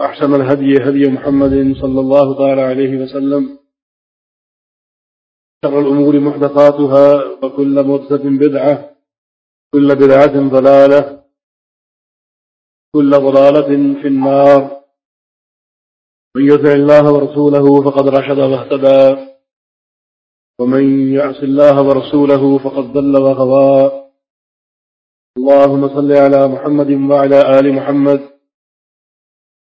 أحسن الهدي هدي محمد صلى الله تعالى عليه وسلم. شر الأمور محدثاتها وكل مدسة بدعة، كل بدعة ضلالة، كل ضلالة في النار. من يتع الله ورسوله فقد رشد واهتدى. ومن يعص الله ورسوله فقد ضل وغضى اللهم صل على محمد وعلى آل محمد.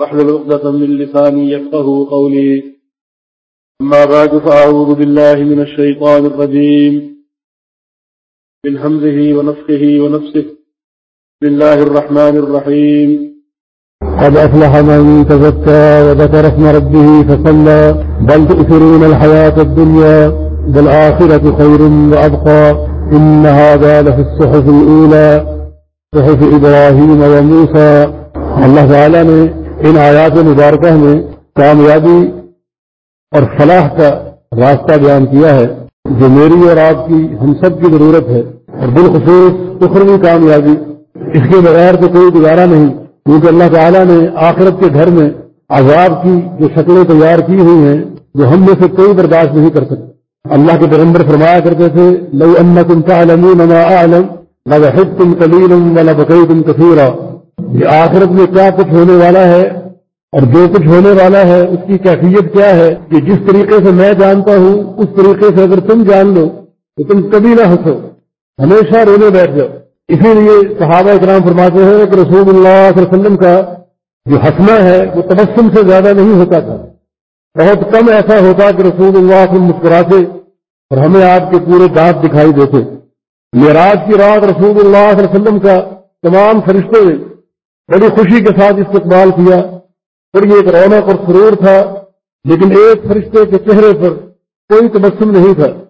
واحلل عقدة من لساني يفقه قولي. أما بعد، فأعوذ بالله من الشيطان الرجيم. من همزه ونفخه ونفسه. بسم الله الرحمن الرحيم. قد أفلح من تزكى وذكر اسم ربه فصلى. بل تؤثرون الحياة الدنيا بالآخرة خير وأبقى. إن هذا لفي الصحف الأولى، صحف إبراهيم وموسى. الله تعالى نے ان آیات مبارکہ میں کامیابی اور فلاح کا راستہ بیان کیا ہے جو میری اور آپ کی ہم سب کی ضرورت ہے اور بالخصوص اخروی کامیابی۔ اس کے بغیر تو کوئی گزارا نہیں، کیونکہ اللہ تعالیٰ نے آخرت کے گھر میں عذاب کی جو شکلیں تیار کی ہوئی ہیں، جو ہم میں سے کوئی برداشت نہیں کر سکتے۔ اللہ کے پیغمبر فرمایا کرتے تھے، لو ان تم تم کلیل تم کثیرا۔ یہ آخرت میں کیا کچھ ہونے والا ہے اور جو کچھ ہونے والا ہے، اس کی کیفیت کیا ہے؟ کہ جس طریقے سے میں جانتا ہوں، اس طریقے سے اگر تم جان لو، تو تم کبھی نہ ہنسو۔ ہمیشہ رونے بیٹھ جاؤ۔ اسی لیے صحابہ اکرام فرماتے ہیں کہ رسول اللہ صلی اللہ علیہ وسلم کا جو ہنسنا ہے، وہ تبسم سے زیادہ نہیں ہوتا تھا۔ بہت کم ایسا ہوتا کہ رسول اللہ سے مسکراتے اور ہمیں آپ کے پورے دانت دکھائی دیتے۔ معراج کی رات رسول اللہ صلی اللہ علیہ وسلم کا تمام فرشتوں نے بڑی خوشی کے ساتھ استقبال کیا۔ اور یہ ایک رونق اور سرور تھا، لیکن ایک فرشتے کے چہرے پر کوئی تبسم نہیں تھا۔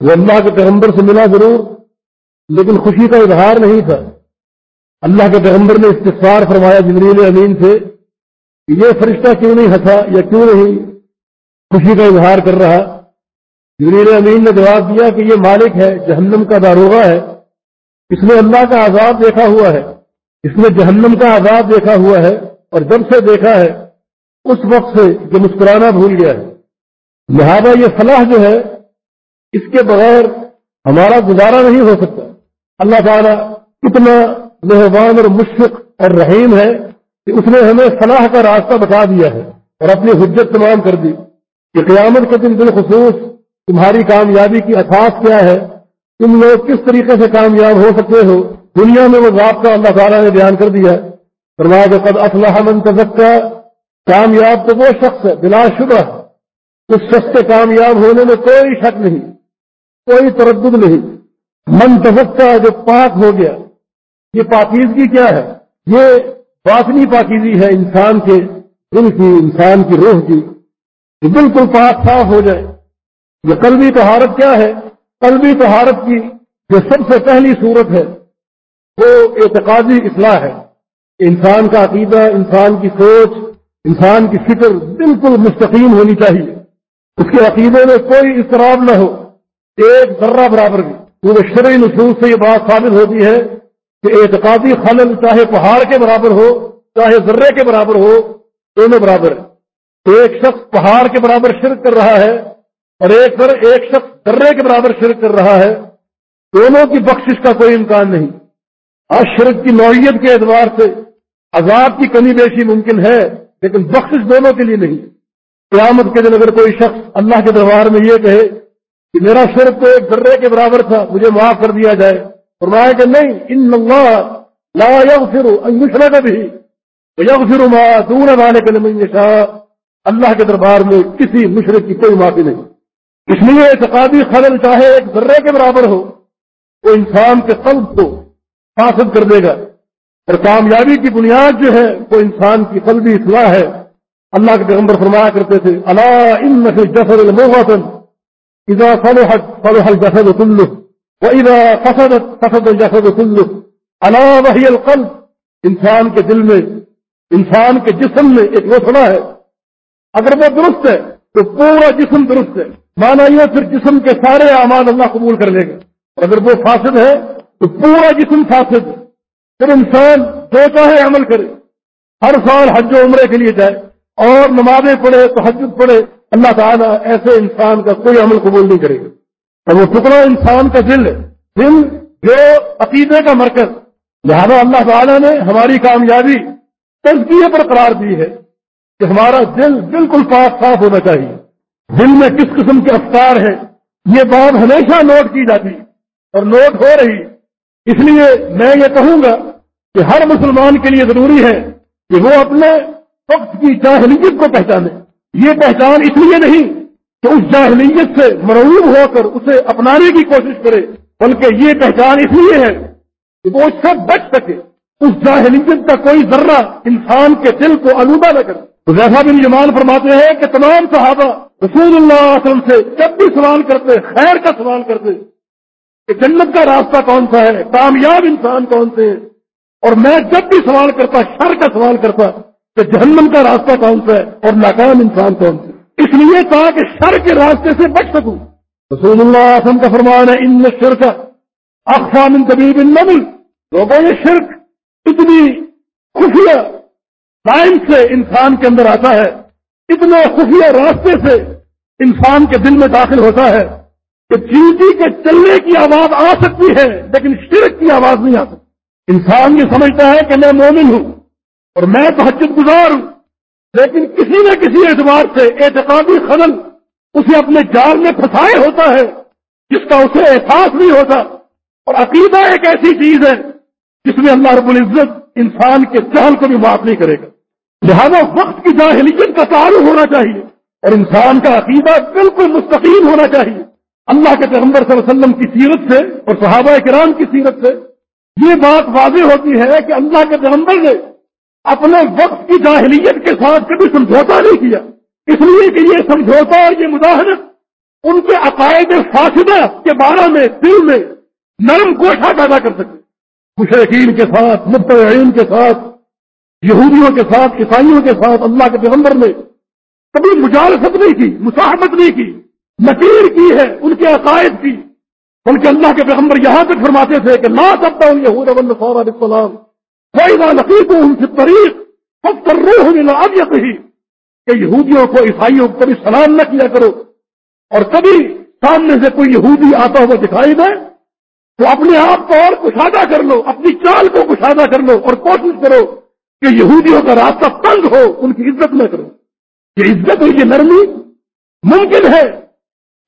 وہ اللہ کے پیغمبر سے ملا ضرور، لیکن خوشی کا اظہار نہیں تھا۔ اللہ کے پیغمبر نے استفار فرمایا، جبریل امین سے، کہ یہ فرشتہ کیوں نہیں ہنسا یا کیوں نہیں خوشی کا اظہار کر رہا؟ جبریل امین نے جواب دیا کہ یہ مالک ہے، جہنم کا داروغہ ہے۔ اس نے اللہ کا عذاب دیکھا ہوا ہے۔ اس نے جہنم کا عذاب دیکھا ہوا ہے اور جب سے دیکھا ہے، اس وقت سے جو مسکرانا بھول گیا ہے۔ لہذا یہ فلاح جو ہے، اس کے بغیر ہمارا گزارا نہیں ہو سکتا۔ اللہ تعالیٰ اتنا مہربان اور مشفق اور رحیم ہے کہ اس نے ہمیں فلاح کا راستہ بتا دیا ہے اور اپنی حجت تمام کر دی۔ کہ قیامت کے دن بالخصوص تمہاری کامیابی کی اثاث کیا ہے؟ تم لوگ کس طریقے سے کامیاب ہو سکتے ہو؟ دنیا میں وہ ضابطہ اللہ تعالیٰ نے بیان کر دیا فرمایا کہ قد اسلحہ من تزکا کامیاب تو وہ شخص ہے، بلا شبہ۔ اس شخص کے کامیاب ہونے میں کوئی شک نہیں، کوئی تردد نہیں۔ من تزکا جو پاک ہو گیا، یہ پاکیزگی کیا ہے؟ یہ باطنی پاکیزی ہے انسان کے، دل کی، انسان کی، روح کی۔ بالکل پاک صاف ہو جائے۔ یہ قلبی طہارت کیا ہے؟ قلبی طہارت کی جو سب سے پہلی صورت ہے۔ وہ اعتقادی اصلاح ہے۔ انسان کا عقیدہ، انسان کی سوچ، انسان کی فکر بالکل مستقیم ہونی چاہیے۔ اس کے عقیدے میں کوئی اضطراب نہ ہو۔ ایک ذرہ برابر بھی۔ پورے شرعی نصوص سے یہ بات ثابت ہوتی ہے کہ اعتقادی خلل چاہے پہاڑ کے برابر ہو، چاہے ذرے کے برابر ہو، دونوں برابر ہے ایک شخص پہاڑ کے برابر شرک کر رہا ہے اور ایک پر ایک شخص ذرے کے برابر شرک کر رہا ہے۔ دونوں کی بخشش کا کوئی امکان نہیں۔ شرک کی نوعیت کے اعتبار سے عذاب کی کمی بیشی ممکن ہے، لیکن بخش دونوں کے لیے نہیں۔ قیامت کے دن اگر کوئی شخص اللہ کے دربار میں یہ کہے کہ میرا شرک تو ایک ذرے کے برابر تھا، مجھے معاف کر دیا جائے۔ فرمایا کہ نہیں، ان اللہ لا يغفر ان يشرك به ويغفر ما دون ذلك لمن يشاء اللہ کے دربار میں کسی مشرق کی کوئی معافی نہیں۔ اس لیے اعتقادی خلل چاہے ایک ذرے کے برابر ہو، وہ انسان کے قلب کو فاسد کر دے گا۔ اور کامیابی کی بنیاد جو ہے، وہ انسان کی قلبی اصلاح ہے۔ اللہ کے پیغمبر فرمایا کرتے تھے اللہ ان سے جسد الموتن اذا صلحت صلح الجسد كله واذا فسدت فسد الجسد كله، الا وهي القلب. انسان کے دل میں، انسان کے جسم میں ایک وسنا ہے۔ اگر وہ درست ہے، تو پورا جسم درست ہے۔ مانا یہ پھر جسم کے سارے اعمال اللہ قبول کر لے گا۔ اور اگر وہ فاسد ہے تو پورا جسم فاسد ہے۔ پھر انسان جو چاہے عمل کرے۔ ہر سال حج و عمرے کے لیے جائے۔ اور نمازیں پڑھے تو حج پڑھے۔ اللہ تعالیٰ ایسے انسان کا کوئی عمل قبول نہیں کرے گا۔ اور وہ ٹکڑا انسان کا دل ہے۔ دل جو عقیدے کا مرکز۔ لہذا اللہ تعالیٰ نے ہماری کامیابی تجزیے پر قرار دی ہے کہ ہمارا دل بالکل پاک صاف ہونا چاہیے۔ دل میں کس قسم کے افطار ہیں؟ یہ بات ہمیشہ نوٹ کی جاتی۔ اور نوٹ ہو رہی اس لیے میں یہ کہوں گا کہ ہر مسلمان کے لیے ضروری ہے کہ وہ اپنے وقت کی جاہلیت کو پہچانے۔ یہ پہچان اس لیے نہیں کہ اس جاہلیت سے مروب ہو کر اسے اپنانے کی کوشش کرے، بلکہ یہ پہچان اس لیے ہے کہ وہ اس سے بچ سکے۔ اس جاہلیت کا کوئی ذرہ انسان کے دل کو آلودہ نہ کرے۔ جیسا بن جمان فرماتے ہیں کہ تمام صحابہ رسول اللہ علیہ وسلم سے جب بھی سوال کرتے، خیر کا سوال کرتے کہ جنت کا راستہ کون سا ہے؟ کامیاب انسان کون سے ہیں؟ اور میں جب بھی سوال کرتا، شر کا سوال کرتا کہ جہنم کا راستہ کون سا ہے اور ناکام انسان کون سے اس لیے کہا کہ شر کے راستے سے بچ سکوں۔ رسول اللہ علیہ وسلم کا فرمان ہے، ان شر کا اقسام طبیب النبل لوگوں، یہ شرک اتنی خفیہ سائنس سے انسان کے اندر آتا ہے، اتنے خفیہ راستے سے انسان کے دل میں داخل ہوتا ہے۔ کہ چیٹی کے چلنے کی آواز آ سکتی ہے، لیکن شرک کی آواز نہیں آ سکتی۔ انسان یہ سمجھتا ہے کہ میں مومن ہوں اور میں تو گزار ہوں، لیکن کسی نہ کسی اعتبار سے اعتقادی خلل اسے اپنے جال میں پھنسائے ہوتا ہے، جس کا اسے احساس نہیں ہوتا۔ اور عقیدہ ایک ایسی چیز ہے جس میں اللہ رب العزت انسان کے چہل کو بھی معاف نہیں کرے گا۔ لہذا وقت کی جاہلیت کا تعارف ہونا چاہیے اور انسان کا عقیدہ بالکل مستقیم ہونا چاہیے۔ اللہ کے پیغمبر صلی اللہ علیہ وسلم کی سیرت سے اور صحابہ کرام کی سیرت سے یہ بات واضح ہوتی ہے کہ اللہ کے پیغمبر نے اپنے وقت کی جاہلیت کے ساتھ کبھی سمجھوتا نہیں کیا۔ اس لیے کہ یہ سمجھوتا اور یہ مظاہرت ان کے عقائد فاصدہ کے بارے میں، دل میں نرم گوشہ پیدا کر سکے۔ مشرقین کے ساتھ مبتعین کے ساتھ، یہودیوں کے ساتھ، عیسائیوں کے ساتھ اللہ کے پیغمبر نے کبھی مجالست نہیں کی مساحمت نہیں کی۔ نکیر کی ہے، ان کے عقائد کی۔ بلکہ اللہ کے پیغمبر یہاں تک فرماتے تھے کہ لا سکتا ہوں یہ علیہ السلام کوئی نہ نقیب ہوں سے طریق سب کر اب کہ یہودیوں کو، عیسائیوں کو کبھی سلام نہ کیا کرو۔ اور کبھی سامنے سے کوئی یہودی آتا ہوا دکھائی دے، تو اپنے آپ کو اور کشادہ کر لو، اپنی چال کو کشادہ کر لو اور کوشش کرو کہ یہودیوں کا راستہ تنگ ہو، ان کی عزت نہ کرو۔ یہ عزت اور یہ نرمی ممکن ہے۔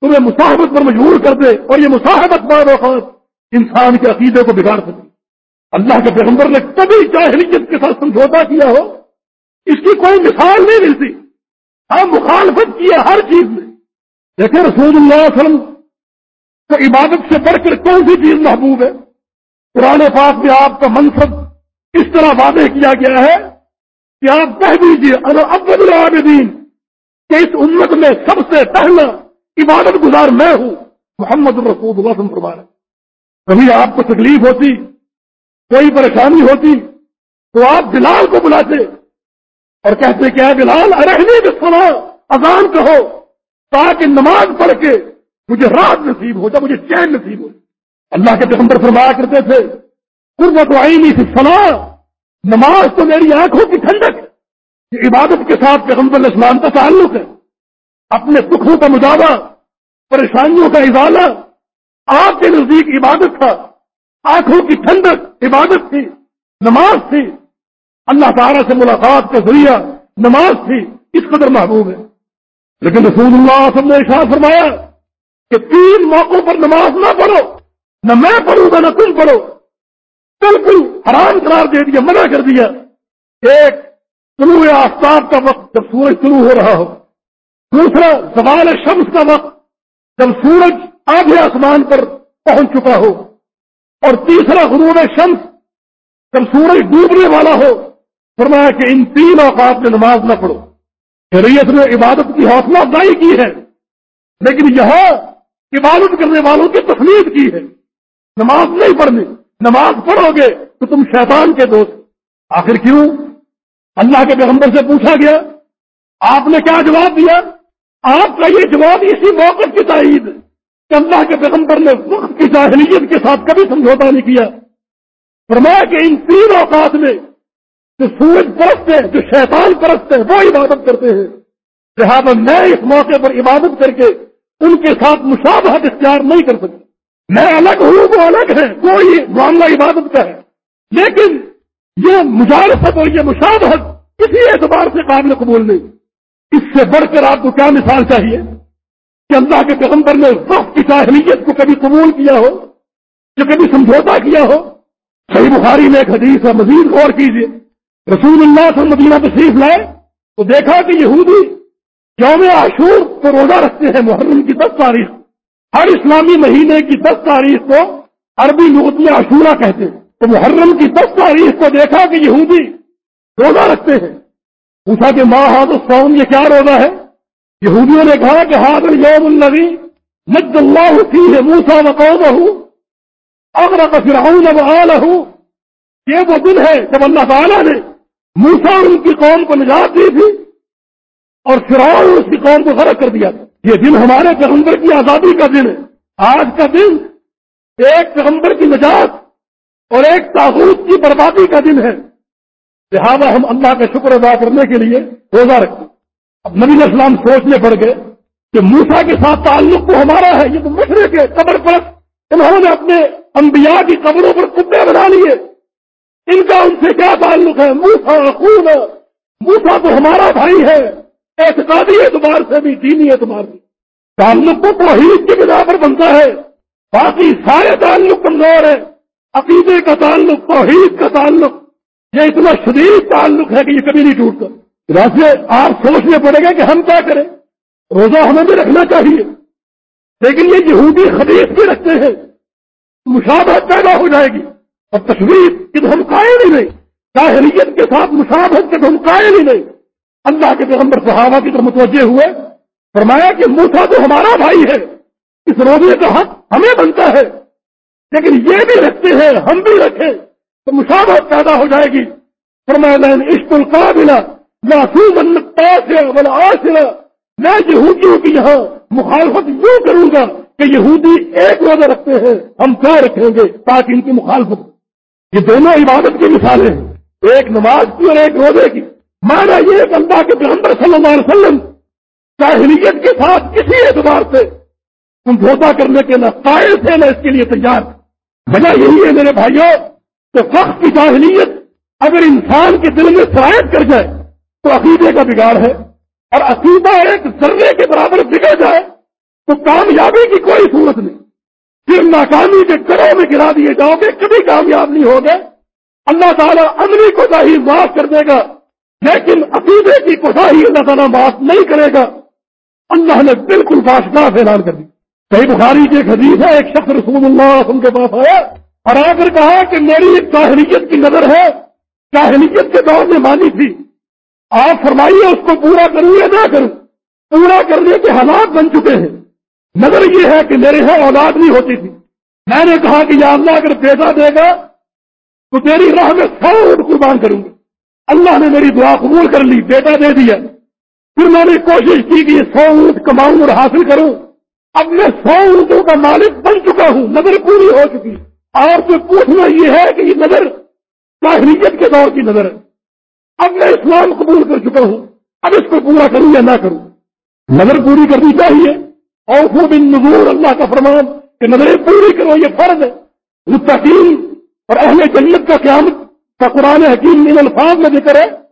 تمہیں مساحبت پر مجبور کر دے اور یہ مساحبت بعد اوقات انسان کے عقیدے کو بگاڑ سکے۔ اللہ کے پیغمبر نے کبھی جاہلیت کے ساتھ سمجھوتا کیا ہو، اس کی کوئی مثال نہیں ملتی۔ ہم مخالفت کی ہے ہر چیز میں۔ دیکھیں رسول اللہ علیہ وسلم کو عبادت سے بڑھ کر کون سی چیز محبوب ہے؟ پرانے پاک میں آپ کا منصب اس طرح واضح کیا گیا ہے کہ آپ کہہ دیجیے ابد العابدین، کہ اس امت میں سب سے پہلا عبادت گزار میں ہوں۔ محمد الرسول اللہ فرمانا کبھی آپ کو تکلیف ہوتی، کوئی پریشانی ہوتی، تو آپ بلال کو بلاتے اور کہتے کہ بلال ارحنی سنا اذان کہو تاکہ نماز پڑھ کے مجھے رات نصیب ہو جائے، مجھے چین نصیب ہو اللہ کے پیغمبر فرمایا کرتے تھے، قربت آئینی سے سنا نماز تو میری آنکھوں کی ٹھنڈک عبادت کے ساتھ پیغمبر اسلام کا تعلق ہے۔ اپنے سکھوں کا مجاوہ، پریشانیوں کا اضالہ آپ کے نزدیک عبادت تھا، آنکھوں کی ٹھنڈک عبادت تھی، نماز تھی۔ اللہ تعالیٰ سے ملاقات کا ذریعہ نماز تھی، اس قدر محبوب ہے۔ لیکن رسول اللہ صلی اللہ علیہ وسلم نے اشار فرمایا کہ تین موقعوں پر نماز نہ پڑھو، نہ میں پڑھوں گا نہ تم پڑھو۔ بالکل حرام قرار دے دیا، منع کر دیا۔ ایک طلوع آفتاب کا وقت جب سورج شروع ہو رہا ہو دوسرا، زوال شمس کا وقت جب سورج آدھے آسمان پر پہنچ چکا ہو اور تیسرا غروب شمس جب سورج ڈوبنے والا ہو، فرمایا کہ ان تین اوقات میں نماز نہ پڑھو۔ شریعت نے عبادت کی حوصلہ افزائی کی ہے، لیکن یہاں عبادت کرنے والوں کی تخلیق کی ہے۔ نماز نہیں پڑھنی، نماز پڑھو گے تو تم شیطان کے دوست۔ آخر کیوں؟ اللہ کے پیغمبر سے پوچھا گیا، آپ نے کیا جواب دیا؟ آپ کا یہ جواب اسی موقع کی تائید کہ اللہ کے پیغمبر نے وقت کی جاہلیت کے ساتھ کبھی سمجھوتا نہیں کیا۔ فرمایا کہ ان تین اوقات میں جو سورج پرست ہیں جو شیطان پرست ہیں وہ عبادت کرتے ہیں۔ لہٰذا میں اس موقع پر عبادت کر کے ان کے ساتھ مشابہت اختیار نہیں کر سکتا۔ میں الگ ہوں، وہ الگ ہے کوئی معاملہ عبادت کا ہے۔ لیکن یہ مجالست اور یہ مشابہت کسی اعتبار سے قابل قبول نہیں۔ اس سے بڑھ کر آپ کو کیا مثال چاہیے کہ اللہ کے پیغمبر نے وقت کی جاہلیت کو کبھی قبول کیا ہو؟ یا کبھی سمجھوتا کیا ہو؟ صحیح بخاری میں ایک حدیث ہے، مزید غور کیجیے رسول اللہ سے مدینہ تشریف لائے تو دیکھا کہ یہودی یوم عاشور کو روزہ رکھتے ہیں، محرم کی دس تاریخ۔ ہر اسلامی مہینے کی دس تاریخ کو عربی لغت میں عاشورہ کہتے ہیں۔ تو محرم کی دس تاریخ کو دیکھا کہ یہودی روزہ رکھتے ہیں۔ پوچھا کہ ماں ہاتھ سوم یہ کیا روزہ ہے؟ یہودیوں نے کہا کہ حاضر یوم النبی مد اللہ ہے موسا وقوم ہوں اگر فرعون اب ہوں یہ وہ دن ہے جب اللہ تعالیٰ نے موسا ان کی قوم کو نجات دی تھی اور فرعون اس کی قوم کو غرق کر دیا تھا۔ یہ دن ہمارے پیغمبر کی آزادی کا دن ہے۔ آج کا دن ایک پیغمبر کی نجات اور ایک تاغوت کی بربادی کا دن ہے۔ لہٰذا ہم اللہ کا شکر ادا کرنے کے لیے روزہ رکھتے اب نبی اسلام سوچنے پڑ گئے کہ موسا کے ساتھ تعلق تو ہمارا ہے، یہ تو مشرق ہے قبر پر۔ انہوں نے اپنے انبیاء کی قبروں پر کتے بنا لیے۔ ان کا ان سے کیا تعلق ہے؟ موسا خون موسا تو ہمارا بھائی ہے۔ اعتقادی اعتبار سے بھی، دینی اعتبار سے۔ تعلق تو توحید کی بنا پر بنتا ہے۔ باقی سارے تعلق کمزور ہے عقیدے کا تعلق، توحید کا تعلق۔ یہ اتنا شدید تعلق ہے کہ یہ کبھی نہیں ٹوٹتا۔ ویسے آپ سوچنے پڑے گا کہ ہم کیا کریں۔ روزہ ہمیں بھی رکھنا چاہیے۔ لیکن یہ یہودی خدیث بھی رکھتے ہیں۔ مشابہت پیدا ہو جائے گی۔ اور تصویر کی ہم قائل ہی نہیں ظاہریت کے ساتھ مشابہت کے ہم قائل ہی نہیں، اللہ کے پیغمبر صحابہ کی طرف متوجہ ہوئے، فرمایا کہ موسا تو ہمارا بھائی ہے۔ اس روزے کا حق ہمیں بنتا ہے۔ لیکن یہ بھی رکھتے ہیں، ہم بھی رکھیں۔ تو مشابہت پیدا ہو جائے گی۔ فرمایا عشق القابلہ بلا آسرا میں یہودیوں کی یہاں مخالفت یوں کروں گا کہ یہودی ایک روزہ رکھتے ہیں، ہم کیا رکھیں گے؟ تاکہ ان کی مخالفت یہ دونوں عبادت کی مثالیں ہیں۔ ایک نماز کی اور ایک روزے کی۔ مانا یہ ایک اللہ کے پیغمبر صلی اللہ علیہ وسلم جاہلیت کے ساتھ کسی اعتبار سے سمجھوتا کرنے کے نہ قائل تھے نہ اس کے لیے تیار۔ وجہ یہی ہے میرے بھائیوں کہ وقت کی جاہلیت اگر انسان کے دل میں شرائط کر جائے تو عقیدے کا بگاڑ ہے اور عقیدہ ایک ذرے کے برابر بگڑ جائے تو کامیابی کی کوئی صورت نہیں۔ پھر ناکامی کے کروں میں گرا دیے جاؤ گے، کبھی کامیاب نہیں ہوگے۔ اللہ تعالیٰ عملی کو ہی معاف کر دے گا، لیکن عقیدے کی کوشاہی اللہ تعالیٰ معاف نہیں کرے گا۔ اللہ نے بالکل باشگاہ اعلان کر دی۔ کئی بخاری کی ایک حدیث ہے، ایک شخص رسول اللہ کے پاس آیا۔ اور آ کر کہا کہ میری ایک کاہلیت کی نظر ہے کاہلیت کے دور میں مانی تھی، آپ فرمائیے اس کو پورا کروں یا نہ کروں؟ پورا کرنے کے حالات بن چکے ہیں۔ نظر یہ ہے کہ میرے یہاں اولاد نہیں ہوتی تھی۔ میں نے کہا کہ یا اللہ اگر بیٹا دے گا، تو تیری راہ میں سو اونٹ قربان کروں گا۔ اللہ نے میری دعا قبول کر لی، بیٹا دے دیا۔ پھر میں نے کوشش کی کہ یہ سو اونٹ کماؤں اور حاصل کروں۔ اب میں سو اونٹوں کا مالک بن چکا ہوں، نظر پوری ہو چکی۔ آپ سے پوچھنا یہ ہے کہ یہ نظر تاہریت کے دور کی نظر ہے۔ اب میں اسلام قبول کر چکا ہوں۔ اب اس کو پورا کروں یا نہ کروں۔ نظر پوری کرنی چاہیے۔ اور وہ بن نظور اللہ کا فرمان کہ نظریں پوری کرو، یہ فرض ہے۔ مستقیم اور اہل جنت کا قیامت کا قرآن حکیم ان الفاظ میں ذکر ہے۔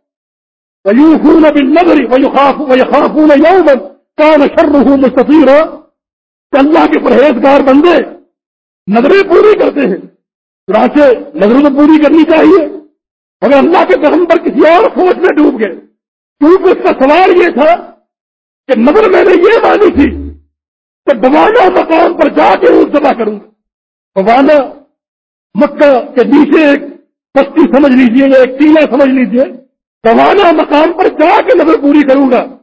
بن نظری وہ خاف وہ خاف یومن ہوں مستفیر ہو کہ اللہ کے پرہیزگار بندے نظریں پوری کرتے ہیں۔ چنانچہ نظروں تو پوری کرنی چاہیے۔ اگر اللہ کے پیغمبر کسی اور فوج میں ڈوب گئے۔ کیونکہ اس کا سوال یہ تھا کہ نظر میں نے یہ مانی تھی کہ بوانا مقام پر جا کے اس جمع کروں۔ گا بوانا مکہ کے نیچے ایک بستی سمجھ لیجیے یا ایک ٹیلا سمجھ لیجیے۔ بوانا مقام پر جا کے نظر پوری کروں گا۔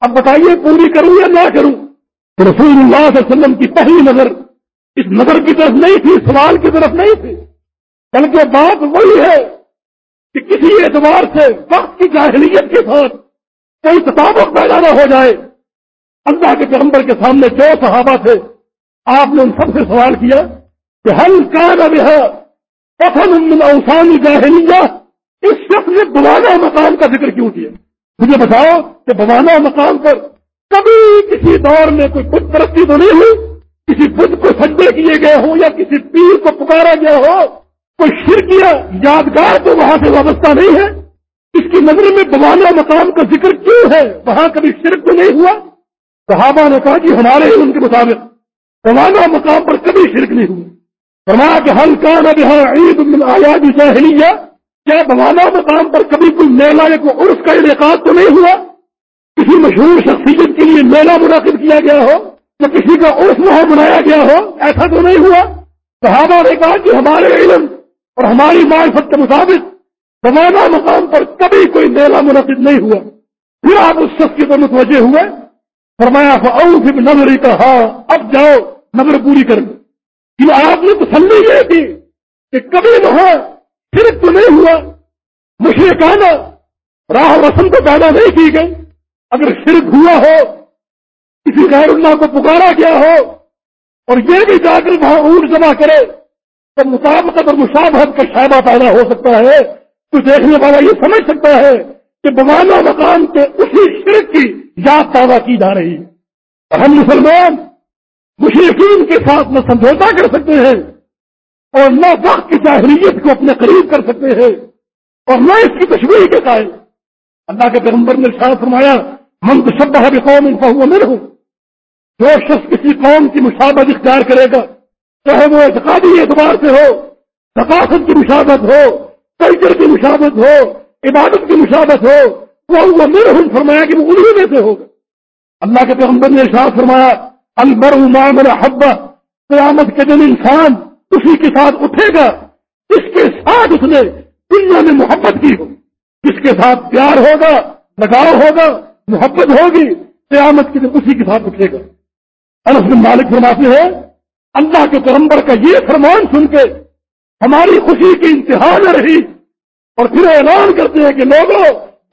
اب بتائیے پوری کروں یا نہ کروں؟ رسول اللہ صلی اللہ علیہ وسلم کی پہلی نظر اس نظر کی طرف نہیں تھی سوال کی طرف نہیں تھی۔ بلکہ بات وہی ہے کہ کسی اعتبار سے وقت کی جاہلیت کے ساتھ کوئی تطابق پیدا نہ ہو جائے۔ اللہ کے پیغمبر کے سامنے جو صحابہ تھے، آپ نے ان سب سے سوال کیا کہ ہم کا من اوسانی جاہلیہ؟ اس شخص نے بوانا مقام کا ذکر کیوں کیا؟ مجھے بتاؤ کہ بوانا مقام پر کبھی کسی دور میں کوئی بت پرستی تو نہیں ہوئی؟ کسی بدھ کو سجدے کیے گئے ہوں یا کسی پیر کو پکارا گیا ہو، کوئی شرکیہ، یادگار تو وہاں سے وابستہ نہیں ہے؟ اس کی نظر میں بوانا مقام کا ذکر کیوں ہے؟ وہاں کبھی شرک تو نہیں ہوا؟ صحابہ نے کہا کہ ہمارے ہی ان کے مطابق۔ بوانا مقام پر کبھی شرک نہیں ہوا فرمایا کہ ہم کان اب یہاں عید آیا جسا کیا بوانا مقام پر کبھی کوئی میلہ یا کوئی عرف کا انعقاد تو نہیں ہوا؟ کسی مشہور شخصیت کے لیے میلہ منعقد کیا گیا ہو؟ تو کسی کا عرف وہاں بنایا گیا ہو، ایسا تو نہیں ہوا۔ صحابہ نے کہا کہ ہمارے علم اور ہماری معرفت کے مطابق زمانہ مقام پر کبھی کوئی میلہ منعقد نہیں ہوا۔ پھر آپ اس شخص کی طرف متوجہ ہوئے۔ فرمایا پھر نظر کا ہاں اب جاؤ، نظر پوری کر دو آپ نے تسلی یہ کی کہ کبھی وہاں صرف تو نہیں ہوا، مشرقانہ راہ رسم کو پیدا نہیں کی گئی۔ اگر شرک ہوا ہو کسی غیر اللہ کو پکارا گیا ہو اور یہ بھی جا کر وہاں اونٹ جمع کرے تو مطابقت اور مشابہت کا شائبہ پیدا ہو سکتا ہے۔ تو دیکھنے والا یہ سمجھ سکتا ہے کہ بوانا مقام کے اسی شرک کی یاد تازہ کی جا رہی ہے۔ ہم مسلمان مشرقین کے ساتھ نہ سمجھوتا کر سکتے ہیں اور نہ وقت کی جاہریت کو اپنے قریب کر سکتے ہیں اور نہ اس کی تشریح کے قائم اللہ کے پیغمبر نے شاہ فرمایا من تو شبہ ہے قوم ان کا جو شخص کسی قوم کی مشابت اختیار کرے گا، چاہے وہ اعتقادی اعتبار سے ہو، ثقافت کی مشابت ہو کلچر کی مشابت ہو، عبادت کی مشابت ہو وہ وہ میرے فرمایا کہ وہ انہیں میں سے ہوگا۔ اللہ کے پیغمبر نے ارشاد فرمایا المر معامر حبا قیامت کے دن انسان اسی کے ساتھ اٹھے گا اس کے ساتھ اس نے دنیا میں محبت کی ہو، جس کے ساتھ پیار ہوگا لگاؤ ہوگا محبت ہوگی، قیامت کے دن اسی کے ساتھ اٹھے گا۔ انس بن مالک فرماتے ہیں، اللہ کے پیغمبر کا یہ فرمان سن کے ہماری خوشی کی انتہا نہ رہی اور پھر اعلان کرتے ہیں کہ لوگوں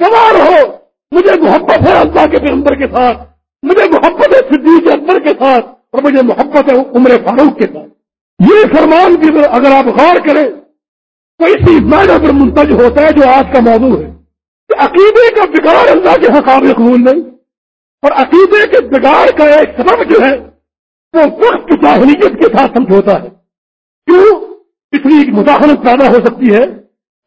سوار ہو مجھے محبت ہے اللہ کے پیغمبر کے ساتھ، مجھے محبت ہے صدیق اکبر کے ساتھ اور مجھے محبت ہے عمر فاروق کے ساتھ۔ یہ فرمان بھی اگر آپ غور کریں تو اسی معنی پر منتج ہوتا ہے جو آج کا موضوع ہے۔ کہ عقیدے کا بگاڑ اللہ کے حقاب قابل قبول نہیں اور عقیدے کے بگاڑ کا ایک سبب جو ہے وہ وقت جاہلیت کے ساتھ سمجھوتا ہے۔ کیوں؟ اس لیے مداخلت پیدا ہو سکتی ہے۔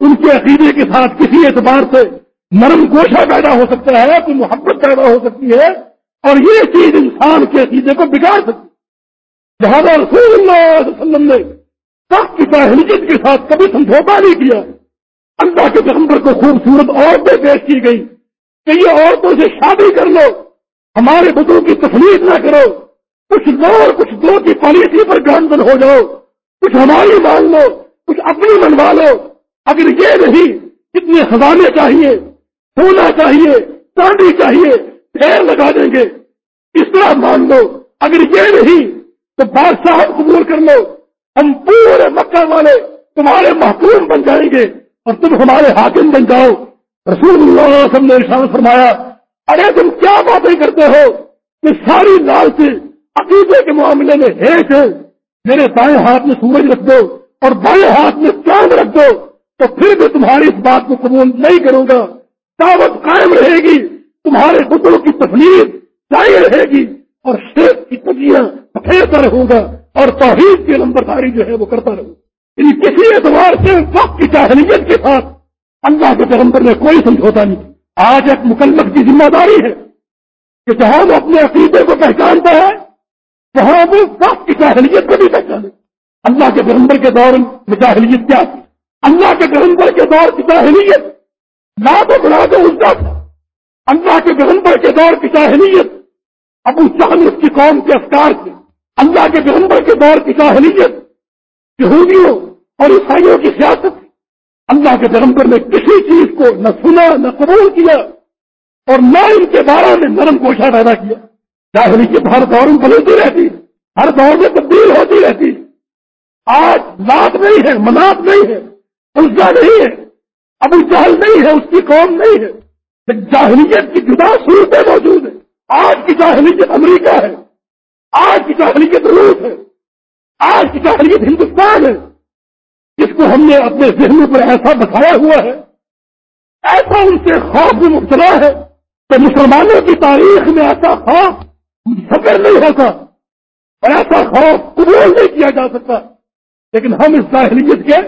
ان کے عقیدے کے ساتھ کسی اعتبار سے نرم گوشہ پیدا ہو سکتا ہے، کوئی محبت پیدا ہو سکتی ہے اور یہ چیز انسان کے عقیدے کو بگاڑ سکتی ہے۔ لہٰذا رسول اللہ علیہ وسلم نے وقت کی جاہلیت کے ساتھ کبھی سمجھوتا نہیں کیا۔ اللہ کے پیغمبر کو خوبصورت عورتیں پیش کی گئی کہ یہ عورتوں سے شادی کر لو، ہمارے بتوں کی تفریح نہ کرو، کچھ دو اور کچھ دو کی پالیسی پر گامزن ہو جاؤ، کچھ ہماری مان لو، کچھ اپنی منوا لو۔ اگر یہ نہیں کتنے خزانے چاہیے، سونا چاہیے، چاندی چاہیے، پھیر لگا دیں گے۔ اس طرح مان لو۔ اگر یہ نہیں، تو بادشاہ قبول کر لو۔ ہم پورے مکہ والے تمہارے محکوم بن جائیں گے۔ اور تم ہمارے حاکم بن جاؤ۔ رسول اللہ علیہ وسلم نے ارشاد فرمایا، ارے تم کیا باتیں کرتے ہو؟ کہ ساری لال سے عقیدے کے معاملے میں ہیٹ ہے۔ میرے بائیں ہاتھ میں سورج رکھ دو اور بائیں ہاتھ میں چاند رکھ دو، تو پھر بھی تمہاری اس بات کو قبول نہیں کروں گا۔ دعوت قائم رہے گی، تمہارے بتوں کی تفریح جاری رہے گی اور شیخ کی تجیاں پھیرتا رہوں گا اور توحید کی نمبرداری جو ہے وہ کرتا رہوں گا۔ یعنی کسی اعتبار سے وقت کی چاہلیت کے ساتھ اللہ کے پیغمبر نے کوئی سمجھوتا نہیں آج ایک مکلف کی ذمہ داری ہے کہ جہاں وہ اپنے عقیدے کو پہچانتا ہے وہاں وہ وقت کی جاہلیت کو بھی پہچانے۔ اللہ کے پیغمبر کے دور میں جاہلیت کیا تھی؟ اللہ کے پیغمبر کے دور کی جاہلیت نہ تو بنا دو اس تھا اللہ کے پیغمبر کے دور کی جاہلیت ابو چاند اس کی قوم کے افکار سے اللہ کے پیغمبر کے دور کی جاہلیت یہودیوں اور عیسائیوں کی سیاست اللہ کے پیغمبر نے کسی چیز کو نہ سنا، نہ قبول کیا اور نہ ان کے بارے میں نرم کوشا پیدا کیا۔ جاہلیت ہر دور میں بدلتی رہتی، ہر دور میں تبدیل ہوتی رہتی۔ آج لات نہیں ہے، منات نہیں ہے الزا نہیں ہے، ابو جہل نہیں ہے، اس کی قوم نہیں ہے۔ جاہلیت کی جدا صورتیں موجود ہیں۔ آج کی جاہلیت امریکہ ہے، آج کی جاہلیت روس ہے۔ آج کی جاہلیت ہندوستان ہے، جس کو ہم نے اپنے ذہنوں پر ایسا بتایا ہوا ہے، ایسا ان سے خوف میں مبتلا ہے کہ مسلمانوں کی تاریخ میں ایسا خوف فکر نہیں ہوتا اور ایسا خوف قبول نہیں کیا جا سکتا۔ لیکن ہم اس ظاہریت کے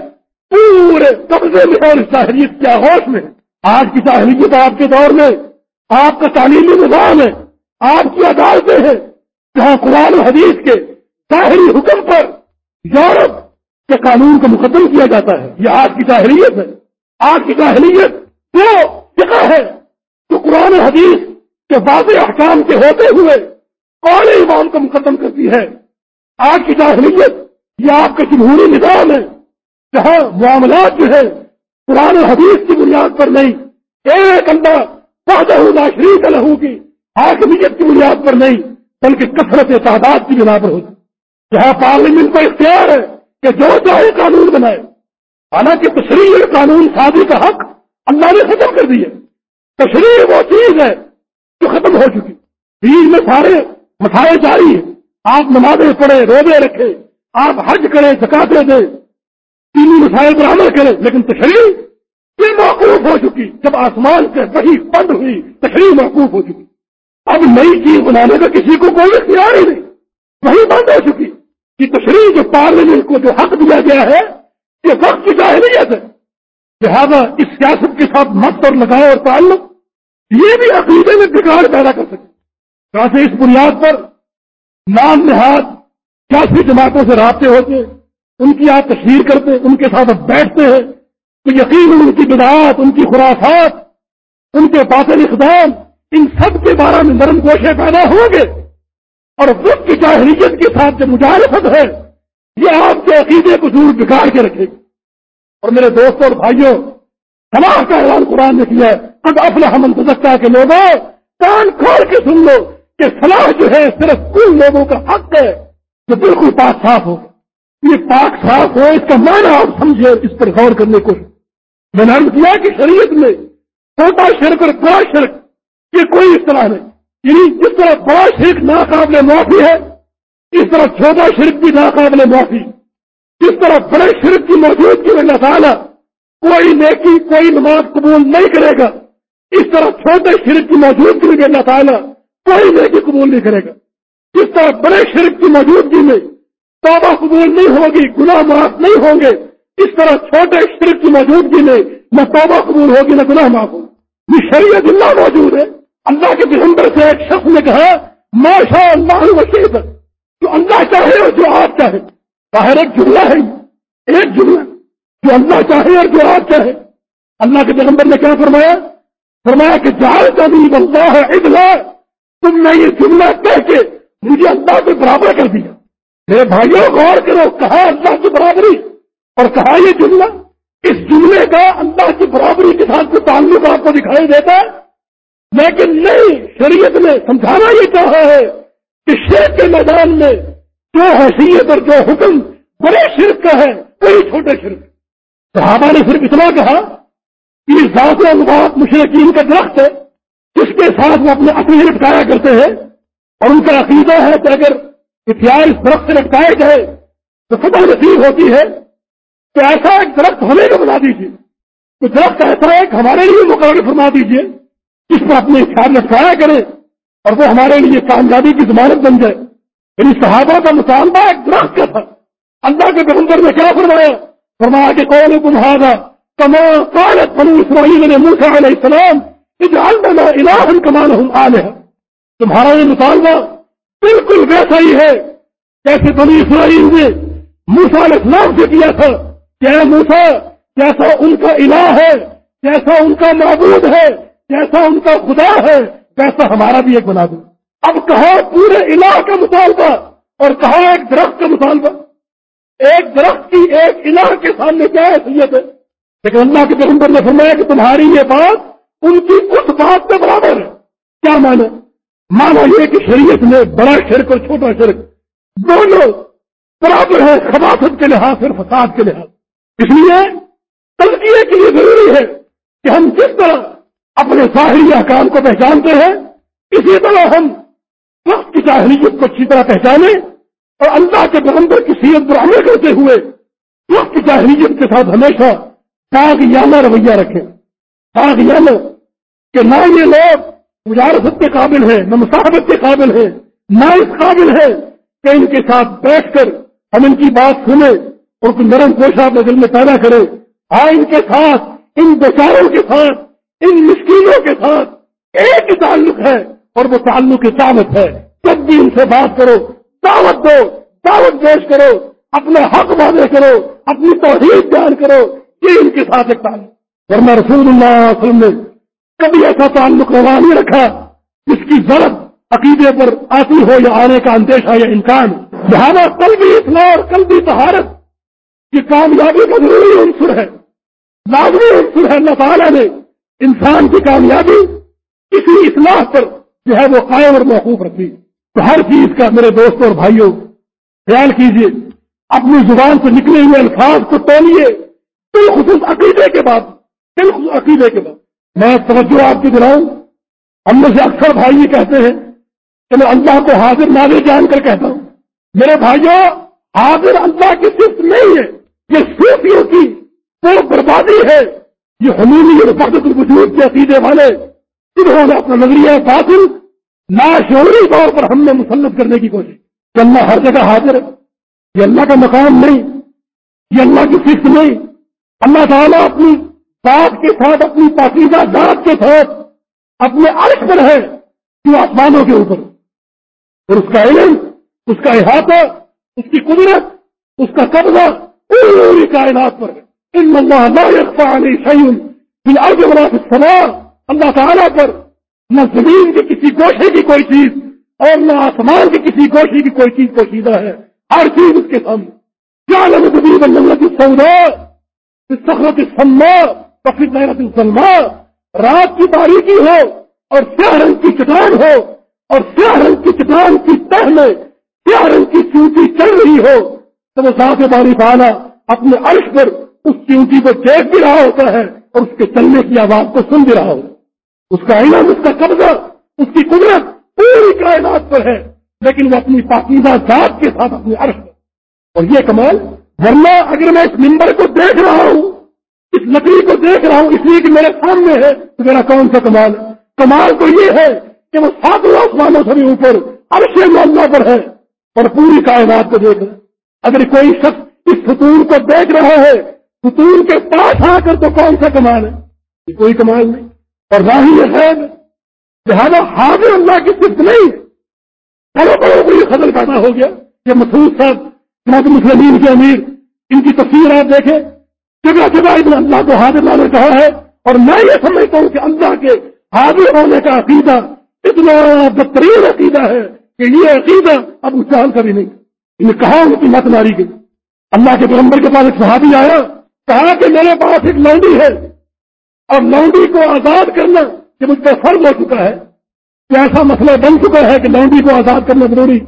پورے قبضے میں اور اس ظاہریت کے آغوش میں آج کی ظاہریت آپ کے دور میں، آپ کا تعلیمی نظام ہے، آپ کی عدالتیں ہیں، جہاں قرآن و حدیث کے ظاہری حکم پر یورپ کے قانون کو مقدم کیا جاتا ہے۔ یہ آج کی ظاہریت ہے۔ آج کی ظاہریت وہ جگہ ہے جو قرآن حدیث کے واضح احکام کے ہوتے ہوئے کون ایمان کو مقدم کرتی ہے۔ آج کی جاہلیت یہ آپ کا جمہوری نظام ہے۔ جہاں معاملات جو ہے قرآن حدیث کی بنیاد پر نہیں، ایک اندر پودہ شریف لہو کی حاکمیت کی بنیاد پر نہیں، بلکہ کثرت تعداد کی بنا پر ہوتی۔ جہاں پارلیمنٹ کو اختیار ہے کہ جو چاہے قانون بنائے۔ حالانکہ تشریح قانون سازی کا حق اللہ نے ختم کر دیا۔ تشریح وہ چیز ہے جو ختم ہو چکی۔ بیچ میں سارے مسائل جاری ہیں۔ آپ نمازیں پڑھے روزے رکھے آپ حج کریں زکاتے دیں۔ تینوں مسائل پر عمل کریں، لیکن تشریح یہ موقوف ہو چکی۔ جب آسمان سے وہی بند ہوئی، تشریح موقوف ہو چکی۔ اب نئی چیز بنانے کا کسی کو کوئی اختیار ہی نہیں۔ وہی بند ہو چکی۔ کہ تشریح جو پارلیمنٹ کو جو حق دیا گیا ہے، یہ وقت کی ظاہریت ہے۔ لہذا اس سیاست کے ساتھ مت اور لگاؤ اور تعلق، یہ بھی عقیدے میں بگاڑ پیدا کر سکتے سے اس بنیاد پر نام نہاد سیاسی جماعتوں سے رابطے ہوتے، ان کی آپ تشہیر کرتے، ان کے ساتھ اب بیٹھتے ہیں، تو یقین ان کی بدعات، ان کی خرافات، ان کے باطل اقدام، ان سب کے بارے میں نرم کوشے پیدا ہوں گے۔ اور وقت کی جاہریت کے ساتھ جو مجالفت ہے، یہ آپ کے عقیدے کو دور بگاڑ کے رکھے گی۔ اور میرے دوستوں اور بھائیوں تباہ کا اعلان قرآن نے کیا ہے۔ اب افلا ہم سکتا کہ لوگوں، کان کھول کے سن لو کہ فلاح جو ہے صرف ان لوگوں کا حق ہے جو بالکل پاک صاف ہو۔ یہ پاک صاف ہو، اس کا معنی آپ سمجھے اس پر غور کرنے کو میں نے کیا کہ شریعت میں چھوٹا شرک اور بڑا شرک، یہ کوئی اس طرح نہیں۔ یعنی جس طرح بڑا شرک ناقابل معافی ہے، اس طرح چھوٹا شرک بھی ناقابل معافی۔ جس طرح بڑے شرک کی موجودگی میں اللہ تعالیٰ کوئی نیکی، کوئی نماز قبول نہیں کرے گا۔ اس طرح چھوٹے شرک کی موجودگی میں اللہ تعالیٰ کوئی نیکی قبول نہیں کرے گا۔ جس طرح بڑے شرک کی موجودگی میں توبہ قبول نہیں ہوگی، گناہ معاف نہیں ہوں گے۔ اس طرح چھوٹے شرک کی موجودگی میں نہ توبہ قبول ہوگی، نہ گناہ معاف ہوگی یہ شریعت اللہ موجود ہے۔ اللہ کے پیغمبر سے ایک شخص نے کہا ماشاء اللہ وسیع جو اللہ چاہے اور جو آپ چاہے باہر ایک جملہ ہے، ایک جملہ۔ جو اللہ چاہے اور جو آپ چاہے اللہ کے پیغمبر نے کیا فرمایا؟ فرمایا کہ جال کا بھی بنتا ہے ادلا تم نے یہ جملہ کہہ کے مجھے اللہ سے برابر کر دیا۔ میرے بھائیوں، غور کرو، کہا اللہ کی برابری۔ اور کہا یہ جملہ، اس جملے کا اللہ کی برابری کے ساتھ کوئی تعلق آپ کو دکھائی دیتا؟ ہے لیکن نہیں شریعت نے سمجھانا یہ چاہا ہے کہ شیر کے میدان میں جو حیثیت اور جو حکم بڑے شرک کا ہے وہی چھوٹے شرک۔ صحابہ نے صرف اتنا کہا کہ ذات و مشرقین کا درخت ہے، جس کے ساتھ وہ اپنے اپنی لٹکایا کرتے ہیں۔ اور ان کا عقیدہ ہے کہ اگر ہتھیار اس درخت سے لٹکائے گئے تو فتح نصیب ہوتی ہے تو ایسا ایک درخت ہمیں کو بنا دیجیے تو درخت ایسا ایک ہمارے لیے مقرر فرما دیجیے جس پر اپنے ہتھیار لٹکایا کرے اور وہ ہمارے لیے کامیابی کی ضمانت بن جائے۔ یعنی صحابہ کا مطالبہ ایک درخت کا تھا۔ اللہ کے پیغمبر نے کیا فرمایا؟ فرمایا کہ کون تمہارا کما قالت بنو اسرائیل نے موسیٰ علیہ السلام اجعل الہا کما لهم آلہا۔ تمہارا یہ مطالبہ بالکل ویسا ہی ہے جیسے بنی اسرائیل نے موسا علیہ السلام سے کیا تھا کہ موسا جیسا ان کا الہ ہے، جیسا ان کا معبود ہے جیسا ان کا خدا ہے، ویسا ہمارا بھی ایک بنا دو۔ اب کہا پورے الہ کا مطالبہ اور کہا ایک درخت کا مطالبہ ایک درخت کی ایک الہ کے سامنے کیا حیثیت ہے لیکن اللہ کے پیغمبر نے فرمایا کہ تمہاری یہ بات ان کی اس بات کے برابر ہے۔ کیا مانا؟ مانا یہ کہ شریعت میں بڑا شرک اور چھوٹا شرک دونوں برابر ہے خباست کے لحاظ اور فساد کے لحاظ اس لیے تلقیے کے لیے ضروری ہے کہ ہم کس طرح اپنے ظاہری احکام کو پہچانتے ہیں، اسی طرح ہم وقت کی ظاہریت کو اچھی طرح پہچانیں اور اللہ کے پیغمبر کی سیرت پر عمل کرتے ہوئے وقت کی ظاہریت کے ساتھ ہمیشہ کاغ یامہ رویہ رکھیں۔ کاغ یامہ کہ نہ یہ لوگ مجارفت کے قابل ہیں، نہ مساحبت کے قابل ہیں، نہ اس قابل ہے کہ ان کے ساتھ بیٹھ کر ہم ان کی بات سنیں اور نرم پوشا اپنے دل میں پیدا کریں۔ ہاں ان کے ساتھ، ان بیچاروں کے ساتھ ان مشکلوں کے ساتھ ایک ہی تعلق ہے اور وہ تعلق کی دعوت ہے۔ جب بھی ان سے بات کرو، دعوت دو، دعوت پیش کرو، اپنے حق واضح کرو، اپنی توحید بیان کرو، یہ ان کے ساتھ ایک تعلق۔ ورنہ رسول اللہ علیہ وسلم نے کبھی ایسا تعلق روا نہیں رکھا جس کی ضرورت عقیدے پر آتی ہو یا آنے کا اندیشہ یا امکان۔ لہٰذا کل بھی اصلاح اور کل بھی تہارت کی کامیابی کا ضروری عنصر ہے۔ لازمی عنصر ہے اللہ تعالیٰ نے انسان کی کامیابی کسی اصلاح پر جو ہے وہ قائم اور محفوظ رکھی تو ہر چیز کا میرے دوستوں اور بھائیوں خیال کیجیے اپنی زبان سے نکلے ہوئے الفاظ کو تولیے، بالخصوص عقیدے کے بعد، بالخصوص عقیدے کے بعد۔ میں توجہ آپ کی دلاؤں۔ ہم میں سے اکثر بھائی یہ کہتے ہیں کہ میں اللہ کو حاضر نازر جان کر کہتا ہوں۔ میرے بھائیوں حاضر اللہ کی صرف نہیں ہے، یہ صوفیوں کی وہ بربادی ہے۔ یہ حمومی اور الوجود کے عقیدے والے، انہوں نے اپنا نظریہ باطل ناشعوری طور پر ہم نے مسلط کرنے کی کوشش کہ اللہ ہر جگہ حاضر ہے، یہ اللہ کا مقام نہیں، یہ اللہ کی صرف نہیں۔ اللہ تعالیٰ اپنی ساتھ کے ساتھ، اپنی پاکیزہ ذات کے ساتھ اپنے عرش پر ہے، جو آسمانوں کے اوپر۔ اور اس کا علم، اس کا احاطہ، اس کی قدرت، اس کا قبضہ پوری کائنات پر ہے۔ ان اللہ علیہ سعین پھر ارد بنا سوال اللہ تعالیٰ پر نہ زمین کی کسی گوشے کی کوئی چیز اور نہ آسمان کی کسی گوشے کی کوئی چیز پوشیدہ ہے۔ ہر چیز اس کے سامنے کیا لگے کی سودا سخرت سما مسلمان رات کی تاریخی ہو اور سیاہ رنگ کی چٹان ہو اور سیاہ رنگ کی چٹان کی تہ میں سیاہ رنگ کی چونٹی چل رہی ہو۔ تو وہ ساتھ باری پانا اپنے عرش پر اس چونٹی کو دیکھ بھی رہا ہوتا ہے اور اس کے چلنے کی آواز کو سن بھی رہا ہوتا ہے۔ اس کا علم اس کا قبضہ، اس کی قدرت پوری کائنات پر ہے، لیکن وہ اپنی پاکیزہ ذات کے ساتھ اپنے عرش پر اور یہ کمال، ورنہ اگر میں اس ممبر کو دیکھ رہا ہوں، اس لکڑی کو دیکھ رہا ہوں، اس لیے کہ میرے سامنے ہے، تو میرا کون سا کمال؟ کمال تو یہ ہے کہ وہ سات آسمانوں سے بھی اوپر، عرش معاملہ پر ہے، اور پوری کائنات کو دیکھ رہا اگر کوئی شخص اس ستون کو دیکھ رہا ہے ستون کے پاس آ کر تو کون سا کمال ہے؟ یہ کوئی کمال نہیں۔ اور راہی یہ ہے لہٰذا حاضر اللہ کی صرف نہیں۔ بڑوں بڑوں کو یہ خبر پیدا ہو گیا کہ مسعود صاحب مسلمین کے امیر، ان کی تصویر آپ دیکھیں۔ جگہ جگہ ابن اللہ کو حاضر لانے کہا ہے۔ اور میں یہ سمجھتا ہوں کہ اللہ کے حاضر ہونے کا عقیدہ اتنا بدترین عقیدہ ہے کہ یہ عقیدہ اب اس کا بھی نہیں۔ انہیں کہا ان کی مت ماری گئی۔ اللہ کے پیغمبر کے پاس ایک صحابی آیا۔ کہا کہ میرے پاس ایک لونڈی ہے اور لونڈی کو آزاد کرنا یہ مجھ پہ فرض ہو چکا ہے کہ ایسا مسئلہ بن چکا ہے کہ لونڈی کو آزاد کرنا ضروری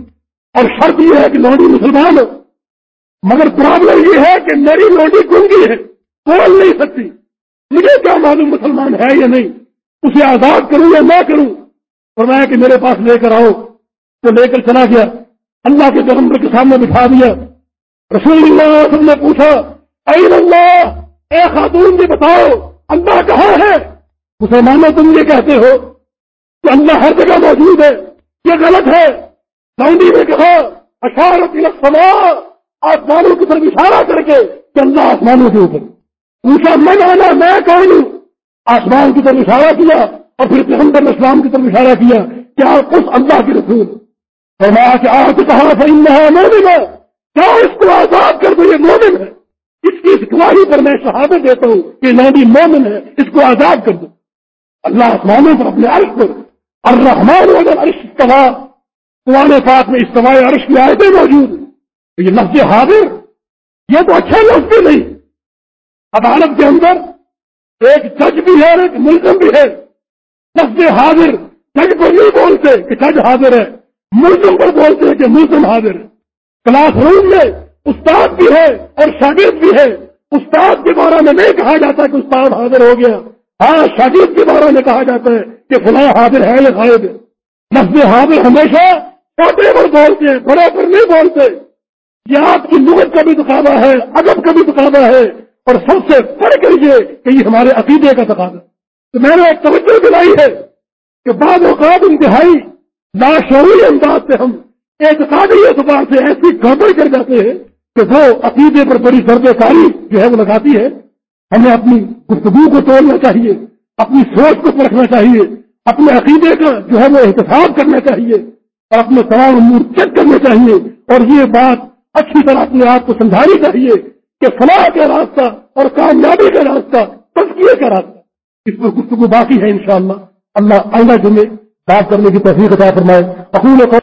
اور شرط یہ ہے کہ لونڈی مسلمان ہو۔ مگر پرابلم یہ ہے کہ میری لوڈی گنگی ہے، بول نہیں سکتی۔ مجھے کیا معلوم مسلمان ہے یا نہیں؟ اسے آزاد کروں یا نہ کروں؟ اور میں کہ میرے پاس لے کر آؤ۔ تو لے کر چلا گیا۔ اللہ کے پیغمبر کے سامنے بٹھا دیا۔ رسول اللہ نے پوچھا اے اللہ! اے خاتون جی بتاؤ، اللہ کہاں ہے۔ مسلمانوں تم یہ کہتے ہو کہ اللہ ہر جگہ موجود ہے، یہ غلط ہے۔ لونڈی نے کہا اشارت سما آسمانوں کی طرف اشارہ کر کے کہ اللہ آسمانوں کے اوپر۔ پوچھا میں آنا، میں کون ہوں؟ آسمان کی طرف اشارہ کیا اور پھر پیغمبر اسلام کی طرف اشارہ کیا کیا اس اللہ کے رسول فرمایا کہ آپ کہا، فإنها مومنہ کیا اس کو آزاد کر دو یہ مومن ہے اس کی اس گواہی پر میں شہادت دیتا ہوں کہ نبی مومن ہے، اس کو آزاد کر دو۔ اللہ آسمانوں پر اپنے عرش پر الرحمان اگر عرش استوا۔ قرآن پاک میں استوا عرش کی آیتیں موجود ہیں۔ یہ لفظ حاضر۔ یہ تو اچھا لفظ بھی نہیں۔ عدالت کے اندر ایک جج بھی ہے اور ایک ملزم بھی ہے۔ لفظ حاضر۔ جج کو نہیں بولتے کہ جج حاضر ہے۔ ملزم پر بولتے ہیں کہ ملزم حاضر ہے۔ کلاس روم میں استاد بھی ہے اور شاگرد بھی ہے۔ استاد کے بارے میں نہیں کہا جاتا کہ استاد حاضر ہو گیا۔ ہاں شاگرد کے بارے میں کہا جاتا ہے کہ فلاں حاضر ہے یا غائب۔ ہے لفظ حاضر ہمیشہ چھوٹے پر بولتے ہیں، بڑے پر نہیں بولتے۔ یہ آپ کی لغت کا بھی دکھاوا ہے، ادب کا بھی دکھاوا ہے۔ اور سب سے پڑھ کر یہ کہ یہ ہمارے عقیدے کا دکھاوا تو میں نے ایک توجہ دلائی ہے کہ بعض اوقات انتہائی لاشعوری انداز سے ہم اعتقادی اعتبار سے ایسی گڑبڑ کر جاتے ہیں کہ وہ عقیدے پر بڑی درد کاری جو ہے وہ لگاتی ہے، ہمیں اپنی گفتگو کو توڑنا چاہیے، اپنی سوچ کو پرکھنا چاہیے، اپنے عقیدے کا جو ہے وہ احتساب کرنا چاہیے اور اپنے تمام امور چیک کرنے چاہیے۔ اور یہ بات اچھی طرح اپنے آپ کو سمجھانی چاہیے کہ فلاح کا راستہ اور کامیابی کا راستہ، تزکیے کا راستہ۔ اس پر گفتگو باقی ہے انشاءاللہ۔ اللہ آئندہ جمعے بات کرنے کی تصویر عطا فرمائے۔ اقول